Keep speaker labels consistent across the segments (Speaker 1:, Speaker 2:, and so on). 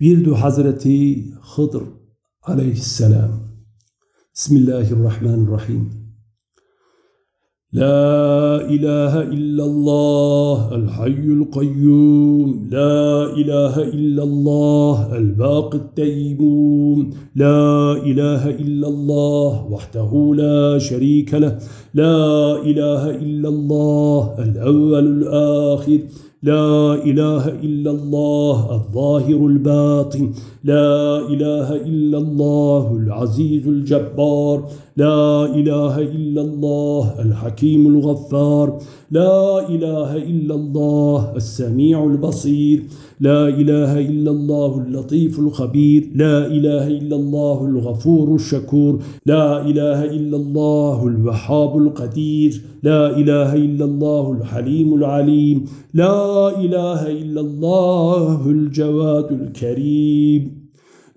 Speaker 1: Virdu Hazreti Hıdır aleyhisselam. Bismillahirrahmanirrahim. لا إله إلا الله الحي القيوم لا إله إلا الله الباقي التيموم لا إله إلا الله وحده لا شريك له لا إله إلا الله الأول الآخر لا إله إلا الله الظاهر الباطن. لا إله إلا الله العزيز الجبار. لا إله إلا الله الحكيم الغفار. لا إله إلا الله السميع البصير. لا إله إلا الله اللطيف الخبير. لا إله إلا الله الغفور الشكور. لا إله إلا الله الوهاب القدير. لا إله إلا الله الحليم العليم. لا إله إلا الله الجواد الكريم.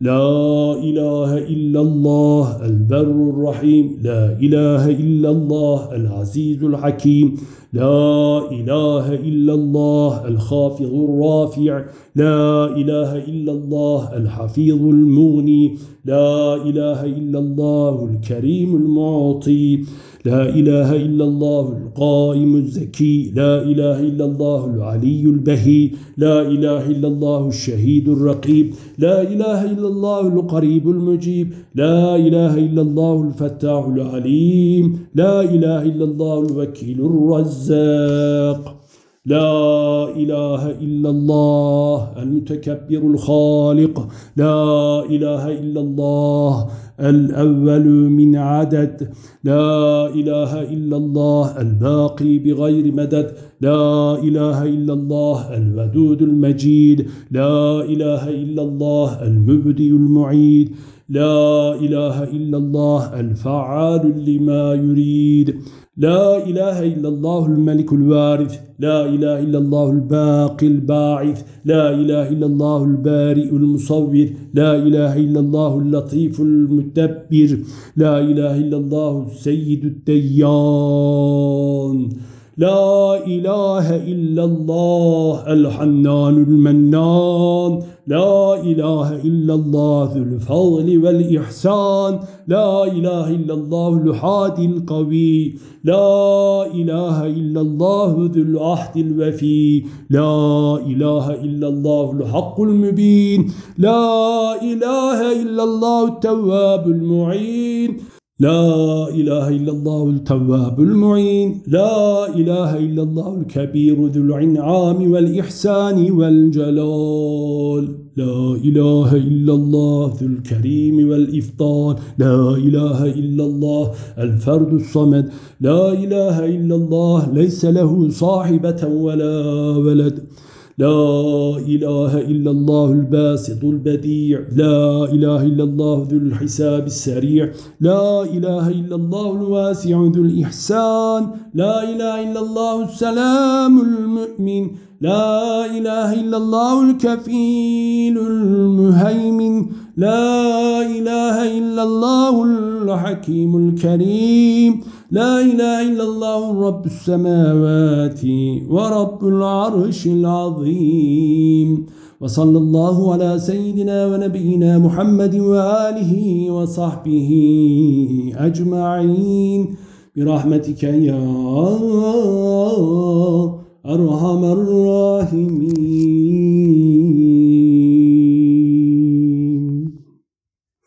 Speaker 1: لا إله إلا الله البر الرحيم لا إله إلا الله العزيز الحكيم. لا إله إلا الله الخافض الرافع. لا إله إلا الله الحفيظ المغني. لا إله إلا الله الكريم المعطي. لا إله إلا الله القائم الزكي. لا إله إلا الله العلي البهي. لا إله إلا الله الشهيد الرقيب. لا إله إلا الله القريب المجيب. لا إله إلا الله الفتاح العليم. لا إله إلا الله الوكيل الرزاق. لا إله إلا الله المتكبر الخالق. لا إله إلا الله الأول من عدد. لا إله إلا الله الباقي بغير مدد. لا إله إلا الله الودود المجيد. لا إله إلا الله المبدئ المعيد. لا إله إلا الله الفعال لما يريد. لا إله إلا الله الملك الوارث لا إله إلا الله الباقي الباعث لا إله إلا الله البارئ المصور لا إله إلا الله اللطيف المتبر لا إله إلا الله السيد الديان. لا إله إلا الله الحنان المنان. لا إله إلا الله ذو الفضل والإحسان. لا إله إلا الله الحادي القوي. لا إله إلا الله ذو العهد الوفي. لا إله إلا الله الحق المبين. لا إله إلا الله التواب المعين. لا إله إلا الله التواب المعين. لا إله إلا الله الكبير ذو العنعام والإحسان والجلال. لا إله إلا الله ذو الكريم والإفضال لا إله إلا الله الفرد الصمد. لا إله إلا الله ليس له صاحبة ولا ولد. لا إله إلا الله الباسط البديع. لا إله إلا الله ذو الحساب السريع. لا إله إلا الله الواسع ذو الإحسان. لا إله إلا الله السلام المؤمن. لا إله إلا الله الكفيل المهيمن. لا إله إلا الله الحكيم الكريم. لا إله إلا الله رب السماوات ورب العرش العظيم. وصلى الله على سيدنا ونبينا محمد وآله وصحبه أجمعين. برحمتك يا أرحم الراحمين.